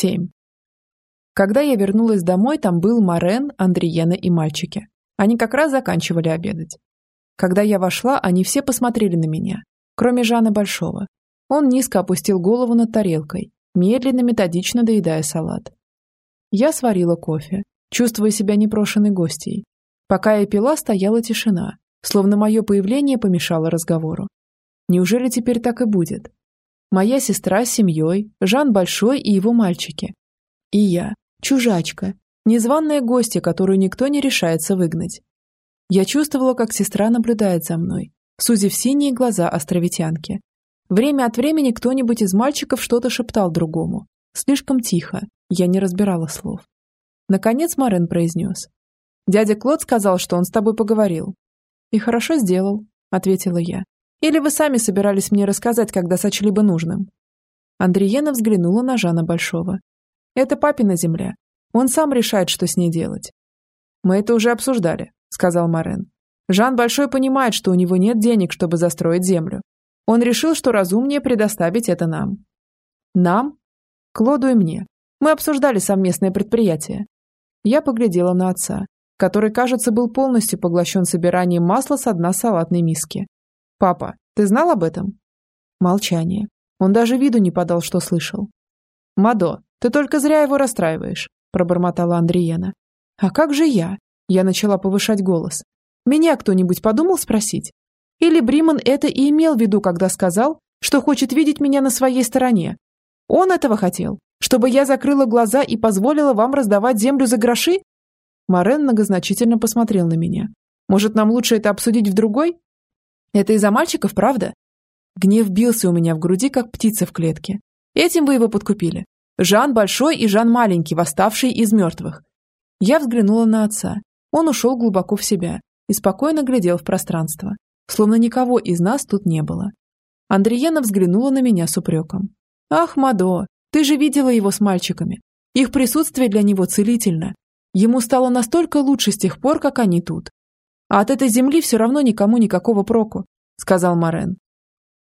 7. Когда я вернулась домой, там был Марен, Андриена и мальчики. Они как раз заканчивали обедать. Когда я вошла, они все посмотрели на меня, кроме Жана Большого. Он низко опустил голову над тарелкой, медленно, методично доедая салат. Я сварила кофе, чувствуя себя непрошенной гостьей. Пока я пила, стояла тишина, словно мое появление помешало разговору. Неужели теперь так и будет? Моя сестра с семьей, Жан Большой и его мальчики. И я, чужачка, незваная гостья, которую никто не решается выгнать. Я чувствовала, как сестра наблюдает за мной, сузив синие глаза островитянки. Время от времени кто-нибудь из мальчиков что-то шептал другому. Слишком тихо, я не разбирала слов. Наконец Марен произнес. «Дядя Клод сказал, что он с тобой поговорил». «И хорошо сделал», — ответила я. «Или вы сами собирались мне рассказать, когда сочли бы нужным?» Андриена взглянула на Жана Большого. «Это папина земля. Он сам решает, что с ней делать». «Мы это уже обсуждали», — сказал Морен. «Жан Большой понимает, что у него нет денег, чтобы застроить землю. Он решил, что разумнее предоставить это нам». «Нам?» «Клоду и мне. Мы обсуждали совместное предприятие». Я поглядела на отца, который, кажется, был полностью поглощен собиранием масла с дна салатной миски. «Папа, ты знал об этом?» Молчание. Он даже виду не подал, что слышал. «Мадо, ты только зря его расстраиваешь», – пробормотала Андриена. «А как же я?» Я начала повышать голос. Меня кто-нибудь подумал спросить? Или Бриман это и имел в виду, когда сказал, что хочет видеть меня на своей стороне? Он этого хотел? Чтобы я закрыла глаза и позволила вам раздавать землю за гроши? Морен многозначительно посмотрел на меня. Может, нам лучше это обсудить в другой? Это из-за мальчиков, правда? Гнев бился у меня в груди, как птица в клетке. Этим вы его подкупили. Жан Большой и Жан Маленький, восставший из мертвых. Я взглянула на отца. Он ушел глубоко в себя и спокойно глядел в пространство, словно никого из нас тут не было. Андриена взглянула на меня с упреком. «Ах, Мадо, ты же видела его с мальчиками. Их присутствие для него целительно. Ему стало настолько лучше с тех пор, как они тут. А от этой земли все равно никому никакого проку», — сказал Морен.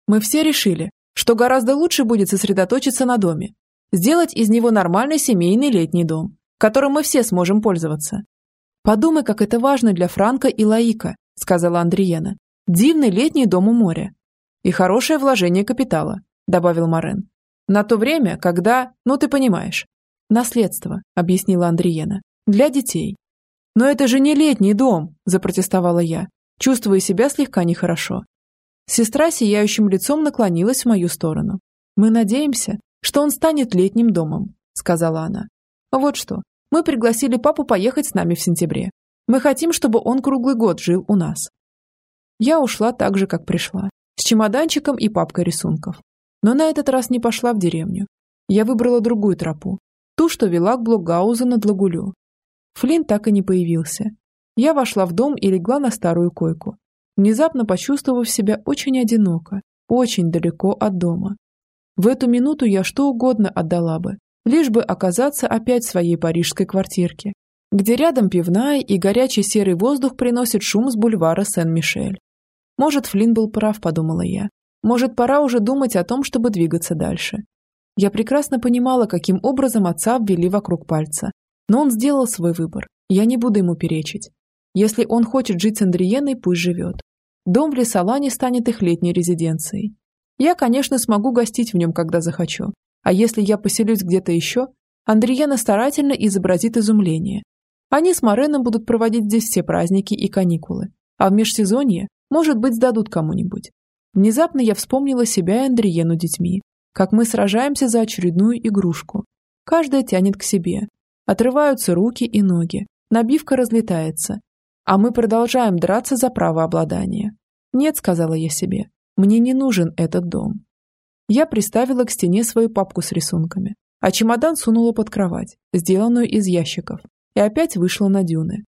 «Мы все решили, что гораздо лучше будет сосредоточиться на доме, сделать из него нормальный семейный летний дом, которым мы все сможем пользоваться. «Подумай, как это важно для Франка и Лаика», — сказала Андриена. «Дивный летний дом у моря». «И хорошее вложение капитала», — добавил Морен. «На то время, когда... Ну, ты понимаешь». «Наследство», — объяснила Андриена. «Для детей». «Но это же не летний дом», — запротестовала я, чувствуя себя слегка нехорошо. Сестра сияющим лицом наклонилась в мою сторону. «Мы надеемся, что он станет летним домом», — сказала она. «Вот что, мы пригласили папу поехать с нами в сентябре. Мы хотим, чтобы он круглый год жил у нас. Я ушла так же, как пришла, с чемоданчиком и папкой рисунков. Но на этот раз не пошла в деревню. Я выбрала другую тропу, ту, что вела к Блокгаузу над Лагулю. Флинн так и не появился. Я вошла в дом и легла на старую койку, внезапно почувствовав себя очень одиноко, очень далеко от дома. В эту минуту я что угодно отдала бы, лишь бы оказаться опять в своей парижской квартирке, где рядом пивная и горячий серый воздух приносит шум с бульвара Сен-Мишель. Может, Флинн был прав, подумала я. Может, пора уже думать о том, чтобы двигаться дальше. Я прекрасно понимала, каким образом отца обвели вокруг пальца. Но он сделал свой выбор. Я не буду ему перечить. Если он хочет жить с Андриеной, пусть живет. Дом в Лесолане станет их летней резиденцией. Я, конечно, смогу гостить в нем, когда захочу. А если я поселюсь где-то еще, Андриена старательно изобразит изумление. Они с Мореном будут проводить здесь все праздники и каникулы, а в межсезонье, может быть, сдадут кому-нибудь. Внезапно я вспомнила себя и Андриену детьми, как мы сражаемся за очередную игрушку. Каждая тянет к себе. Отрываются руки и ноги, набивка разлетается. А мы продолжаем драться за право обладания. «Нет», — сказала я себе, — «мне не нужен этот дом». Я приставила к стене свою папку с рисунками, а чемодан сунула под кровать, сделанную из ящиков, и опять вышла на дюны.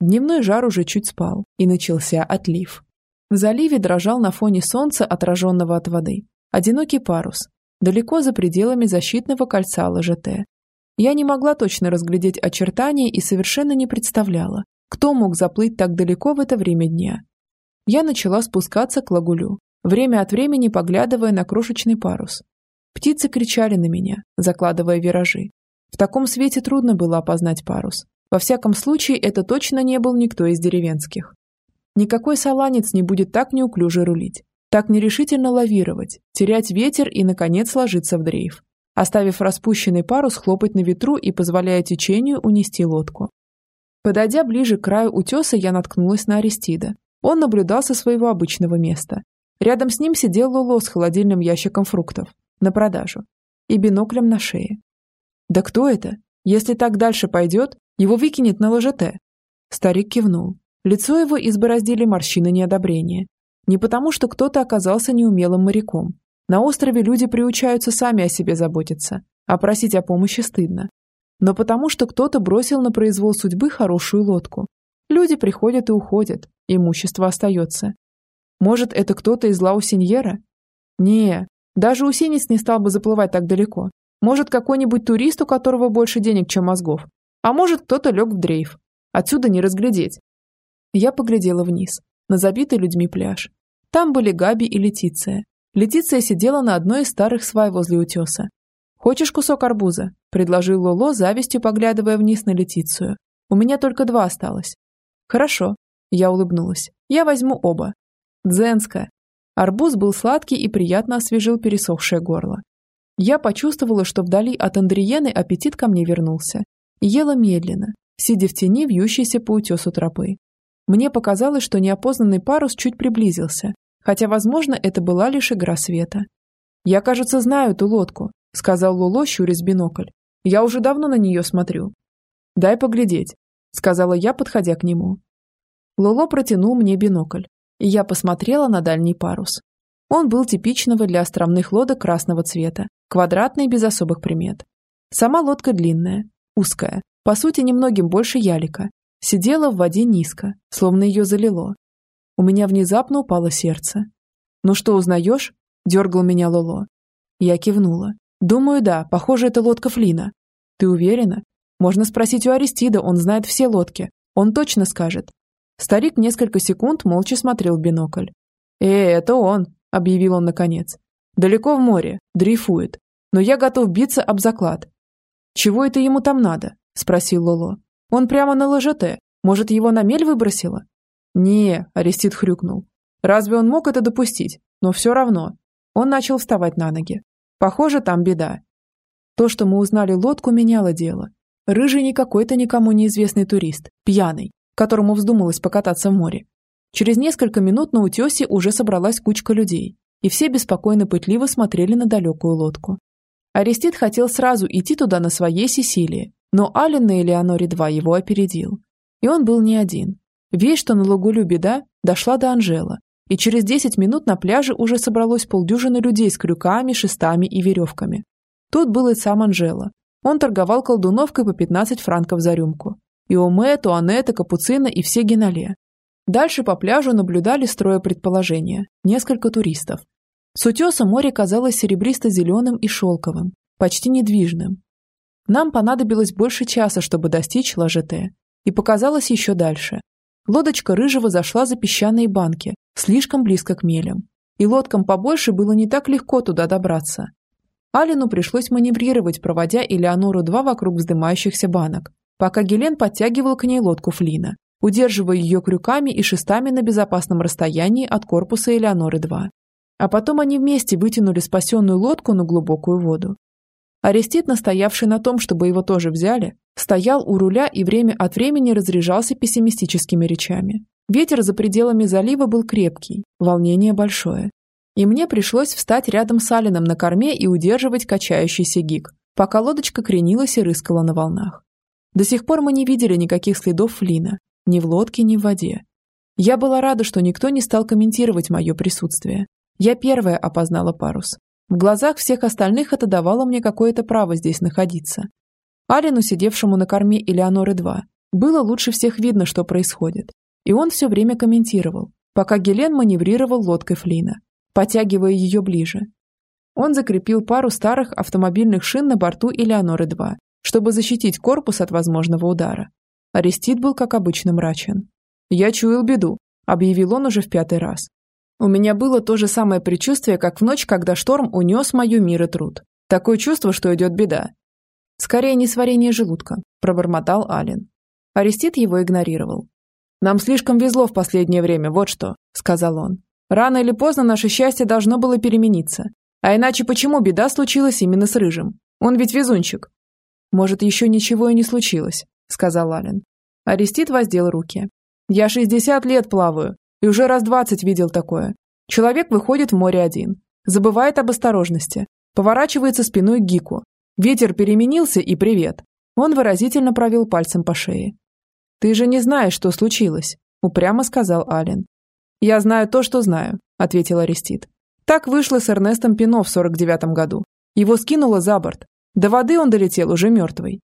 Дневной жар уже чуть спал, и начался отлив. В заливе дрожал на фоне солнца, отраженного от воды, одинокий парус, далеко за пределами защитного кольца ЛЖТ. Я не могла точно разглядеть очертания и совершенно не представляла, кто мог заплыть так далеко в это время дня. Я начала спускаться к лагулю, время от времени поглядывая на крошечный парус. Птицы кричали на меня, закладывая виражи. В таком свете трудно было опознать парус. Во всяком случае, это точно не был никто из деревенских. Никакой саланец не будет так неуклюже рулить, так нерешительно лавировать, терять ветер и, наконец, ложиться в дрейф, оставив распущенный парус хлопать на ветру и позволяя течению унести лодку. Подойдя ближе к краю утеса, я наткнулась на Аристида. Он наблюдал со своего обычного места. Рядом с ним сидел Лоло с холодильным ящиком фруктов на продажу и биноклем на шее. «Да кто это? Если так дальше пойдет, его выкинет на ЛЖТ». Старик кивнул. Лицо его избороздили морщины неодобрения. Не потому, что кто-то оказался неумелым моряком. На острове люди приучаются сами о себе заботиться, а просить о помощи стыдно. Но потому, что кто-то бросил на произвол судьбы хорошую лодку. Люди приходят и уходят, имущество остается. Может, это кто-то из Лаусиньера? Не, даже усенец не стал бы заплывать так далеко. Может, какой-нибудь турист, у которого больше денег, чем мозгов. А может, кто-то лег в дрейф. Отсюда не разглядеть. Я поглядела вниз, на забитый людьми пляж. Там были Габи и Летиция. Летиция сидела на одной из старых свай возле утеса. «Хочешь кусок арбуза?» – предложил Лоло, завистью поглядывая вниз на Летицию. «У меня только два осталось». «Хорошо», – я улыбнулась. «Я возьму оба». «Дзенская». Арбуз был сладкий и приятно освежил пересохшее горло. Я почувствовала, что вдали от Андриены аппетит ко мне вернулся. ела медленно, сидя в тени вьющейся по утесу тропы. Мне показалось, что неопознанный парус чуть приблизился, хотя, возможно, это была лишь игра света. «Я, кажется, знаю эту лодку», — сказал Луло, щурясь бинокль. «Я уже давно на нее смотрю». «Дай поглядеть», — сказала я, подходя к нему. Луло протянул мне бинокль, и я посмотрела на дальний парус. Он был типичного для островных лодок красного цвета, квадратный без особых примет. Сама лодка длинная, узкая, по сути немногим больше ялика, сидела в воде низко, словно ее залило. У меня внезапно упало сердце. «Ну что, узнаешь?» – дергал меня Лоло. Я кивнула. «Думаю, да, похоже, это лодка Флина. Ты уверена? Можно спросить у Аристида, он знает все лодки. Он точно скажет». Старик несколько секунд молча смотрел в бинокль. «Э, это он!» – объявил он наконец. «Далеко в море, дрейфует. Но я готов биться об заклад». «Чего это ему там надо?» – спросил Лоло. «Он прямо на ЛЖТ. Может, его на мель выбросило?» «Не», – Арестит хрюкнул. «Разве он мог это допустить? Но все равно». Он начал вставать на ноги. «Похоже, там беда». То, что мы узнали лодку, меняло дело. Рыжий не какой-то никому неизвестный турист, пьяный, которому вздумалось покататься в море. Через несколько минут на утесе уже собралась кучка людей, и все беспокойно пытливо смотрели на далекую лодку. Арестит хотел сразу идти туда на своей Сесилии, но Ален на Элеоноре-2 его опередил. И он был не один. Весть, что на Лугулю беда, дошла до Анжела, и через 10 минут на пляже уже собралось полдюжины людей с крюками, шестами и веревками. Тут был и сам Анжела. Он торговал колдуновкой по 15 франков за рюмку. И Оме, Туанетта, Капуцина и все Генале. Дальше по пляжу наблюдали строя предположения. Несколько туристов. С утеса море казалось серебристо-зеленым и шелковым, почти недвижным. Нам понадобилось больше часа, чтобы достичь Лажете, и показалось еще дальше. Лодочка рыжего зашла за песчаные банки, слишком близко к мелям. И лодкам побольше было не так легко туда добраться. Алину пришлось маневрировать, проводя Элеонору-2 вокруг вздымающихся банок, пока Гелен подтягивал к ней лодку Флина, удерживая ее крюками и шестами на безопасном расстоянии от корпуса Элеоноры-2. А потом они вместе вытянули спасенную лодку на глубокую воду. Арестит, настоявший на том, чтобы его тоже взяли, стоял у руля и время от времени разряжался пессимистическими речами. Ветер за пределами залива был крепкий, волнение большое. И мне пришлось встать рядом с Алином на корме и удерживать качающийся гик, пока лодочка кренилась и рыскала на волнах. До сих пор мы не видели никаких следов Флина, ни в лодке, ни в воде. Я была рада, что никто не стал комментировать мое присутствие. Я первая опознала парус. В глазах всех остальных это давало мне какое-то право здесь находиться. Алину, сидевшему на корме Элеоноры-2, было лучше всех видно, что происходит. И он все время комментировал, пока Гелен маневрировал лодкой Флина, подтягивая ее ближе. Он закрепил пару старых автомобильных шин на борту Элеоноры-2, чтобы защитить корпус от возможного удара. Арестит был, как обычно, мрачен. «Я чуял беду», — объявил он уже в пятый раз. У меня было то же самое предчувствие, как в ночь, когда шторм унес мою мир и труд. Такое чувство, что идет беда. «Скорее несварение желудка», – пробормотал Ален. Арестит его игнорировал. «Нам слишком везло в последнее время, вот что», – сказал он. «Рано или поздно наше счастье должно было перемениться. А иначе почему беда случилась именно с Рыжим? Он ведь везунчик». «Может, еще ничего и не случилось», – сказал Ален. Арестит воздел руки. «Я 60 лет плаваю, и уже раз двадцать видел такое. Человек выходит в море один, забывает об осторожности, поворачивается спиной к Гику. Ветер переменился и привет. Он выразительно провел пальцем по шее. «Ты же не знаешь, что случилось», – упрямо сказал Ален. «Я знаю то, что знаю», – ответил Арестит. Так вышло с Эрнестом Пино в 49-м году. Его скинуло за борт. До воды он долетел уже мертвый.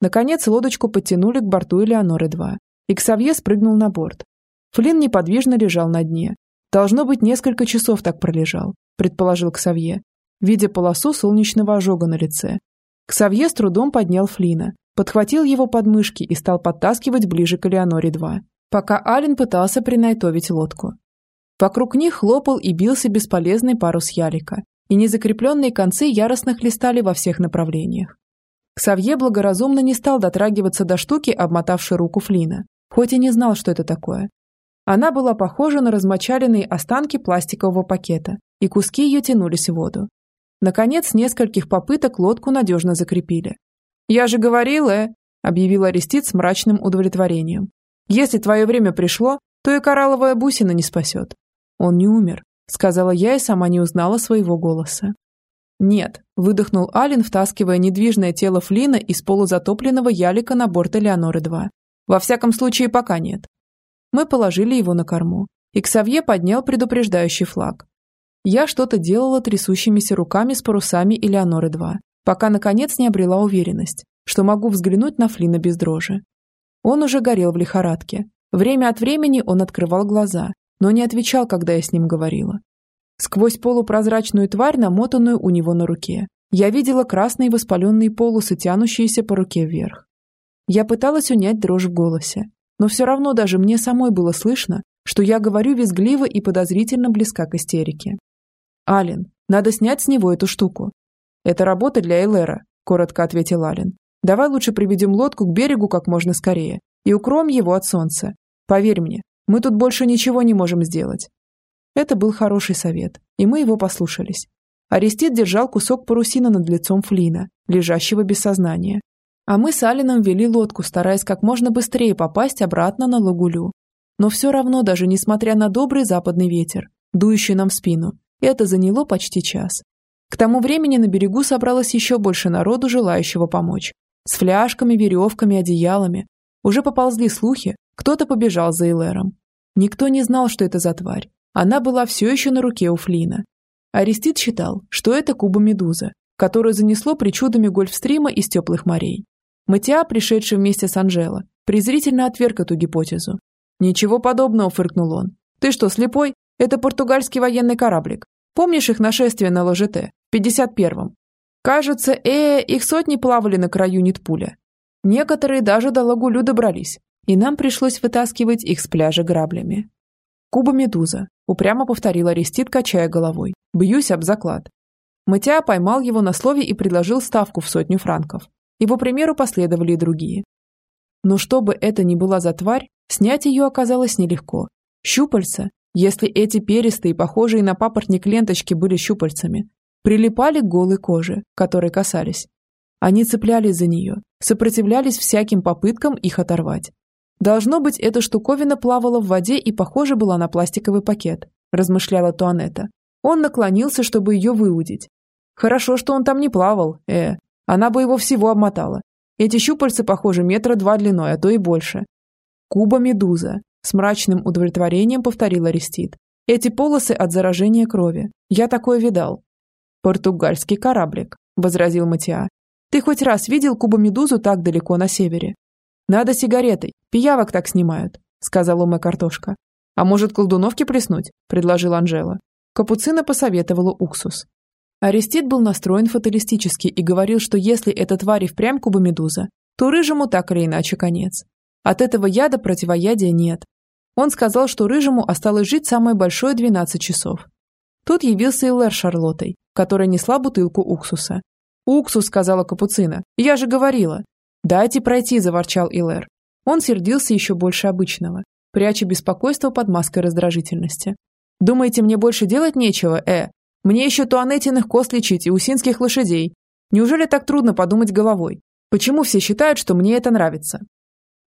Наконец лодочку подтянули к борту Элеоноры-2, и Ксавье спрыгнул на борт. Флинн неподвижно лежал на дне. Должно быть, несколько часов так пролежал, предположил Ксавье, видя полосу солнечного ожога на лице. Ксавье с трудом поднял Флина, подхватил его подмышки и стал подтаскивать ближе к Элеоноре-2, пока Ален пытался принайтовить лодку. Вокруг них хлопал и бился бесполезный парус ялика, и незакрепленные концы яростно хлестали во всех направлениях. Ксавье благоразумно не стал дотрагиваться до штуки, обмотавшей руку Флина, хоть и не знал, что это такое. Она была похожа на размочаленные останки пластикового пакета, и куски ее тянулись в воду. Наконец, нескольких попыток лодку надежно закрепили. «Я же говорила, э!» – объявил Арестит с мрачным удовлетворением. «Если твое время пришло, то и коралловая бусина не спасет». «Он не умер», – сказала я и сама не узнала своего голоса. «Нет», – выдохнул Ален, втаскивая недвижное тело Флина из полузатопленного ялика на борт Элеоноры-2. «Во всяком случае, пока нет». Мы положили его на корму, и Ксавье поднял предупреждающий флаг. Я что-то делала трясущимися руками с парусами Элеоноры-2, пока, наконец, не обрела уверенность, что могу взглянуть на Флина без дрожи. Он уже горел в лихорадке. Время от времени он открывал глаза, но не отвечал, когда я с ним говорила сквозь полупрозрачную тварь, намотанную у него на руке. Я видела красные воспаленные полосы, тянущиеся по руке вверх. Я пыталась унять дрожь в голосе, но все равно даже мне самой было слышно, что я говорю визгливо и подозрительно близка к истерике. «Ален, надо снять с него эту штуку». «Это работа для Элера», – коротко ответил Ален. «Давай лучше приведем лодку к берегу как можно скорее и укроем его от солнца. Поверь мне, мы тут больше ничего не можем сделать. Это был хороший совет, и мы его послушались. Арестит держал кусок парусина над лицом Флина, лежащего без сознания. А мы с Алином вели лодку, стараясь как можно быстрее попасть обратно на Лагулю. Но все равно, даже несмотря на добрый западный ветер, дующий нам в спину, это заняло почти час. К тому времени на берегу собралось еще больше народу, желающего помочь. С фляжками, веревками, одеялами. Уже поползли слухи, кто-то побежал за Элэром. Никто не знал, что это за тварь, она была все еще на руке у Флина. Арестит считал, что это куба-медуза, которую занесло причудами гольфстрима из теплых морей. Матиа, пришедший вместе с Анжело, презрительно отверг эту гипотезу. «Ничего подобного», – фыркнул он. «Ты что, слепой? Это португальский военный кораблик. Помнишь их нашествие на Ложете в 51-м? Кажется, э, их сотни плавали на краю Нитпуля. Некоторые даже до Лагулю добрались, и нам пришлось вытаскивать их с пляжа граблями. Куба-медуза, упрямо повторил Арестит, качая головой. Бьюсь об заклад. Мытя поймал его на слове и предложил ставку в сотню франков. Его примеру последовали и другие. Но что бы это ни была за тварь, снять ее оказалось нелегко. Щупальца, если эти перистые, похожие на папоротник ленточки были щупальцами, прилипали к голой коже, которой касались. Они цеплялись за нее, сопротивлялись всяким попыткам их оторвать. Должно быть, эта штуковина плавала в воде и похожа была на пластиковый пакет, размышляла Туанетта. Он наклонился, чтобы ее выудить. Хорошо, что он там не плавал, э. Она бы его всего обмотала. Эти щупальца, похоже, метра два длиной, а то и больше. Куба-медуза. С мрачным удовлетворением повторил Арестит. Эти полосы от заражения крови. Я такое видал. Португальский кораблик, возразил Матиа. Ты хоть раз видел куба-медузу так далеко на севере? «Надо сигаретой. Пиявок так снимают», — сказала Уме картошка. «А может, колдуновки плеснуть?» — предложил Анжела. Капуцина посоветовала уксус. Арестит был настроен фаталистически и говорил, что если эта тварь и впрямь кубомедуза, то рыжему так или иначе конец. От этого яда противоядия нет. Он сказал, что рыжему осталось жить самое большое 12 часов. Тут явился и Лэр Шарлоттой, которая несла бутылку уксуса. «Уксус», — сказала Капуцина. «Я же говорила». «Дайте пройти», — заворчал Илэр. Он сердился еще больше обычного, пряча беспокойство под маской раздражительности. «Думаете, мне больше делать нечего, э? Мне еще туанетиных кост лечить и усинских лошадей. Неужели так трудно подумать головой? Почему все считают, что мне это нравится?»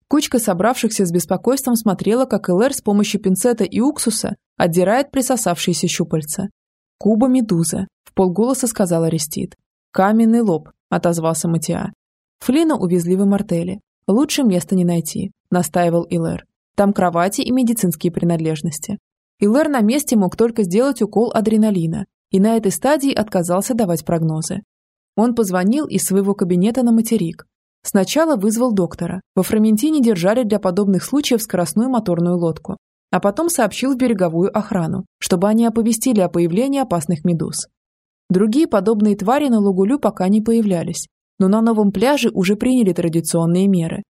Кучка собравшихся с беспокойством смотрела, как Элэр с помощью пинцета и уксуса отдирает присосавшиеся щупальца. «Куба медуза», – в полголоса сказал Арестит. «Каменный лоб», – отозвался Матиа. Флина увезли в Имартеле. Лучше места не найти, настаивал Илэр. Там кровати и медицинские принадлежности. Илэр на месте мог только сделать укол адреналина и на этой стадии отказался давать прогнозы. Он позвонил из своего кабинета на материк. Сначала вызвал доктора. Во Фроментине держали для подобных случаев скоростную моторную лодку. А потом сообщил в береговую охрану, чтобы они оповестили о появлении опасных медуз. Другие подобные твари на Лугулю пока не появлялись, но на новом пляже уже приняли традиционные меры.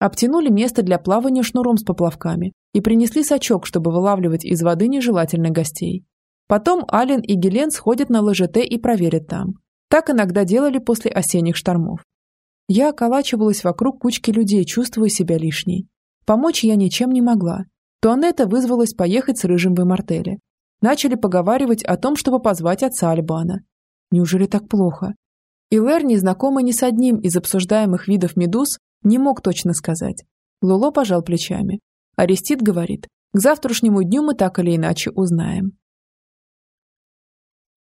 Обтянули место для плавания шнуром с поплавками и принесли сачок, чтобы вылавливать из воды нежелательных гостей. Потом Ален и Гелен сходят на ЛЖТ и проверят там. Так иногда делали после осенних штормов. Я околачивалась вокруг кучки людей, чувствуя себя лишней. Помочь я ничем не могла. Туанетта вызвалась поехать с Рыжим в Мартеле. Начали поговаривать о том, чтобы позвать отца Альбана. Неужели так плохо? Илэр, незнакомый ни с одним из обсуждаемых видов медуз, не мог точно сказать. Луло пожал плечами. Арестит говорит, к завтрашнему дню мы так или иначе узнаем.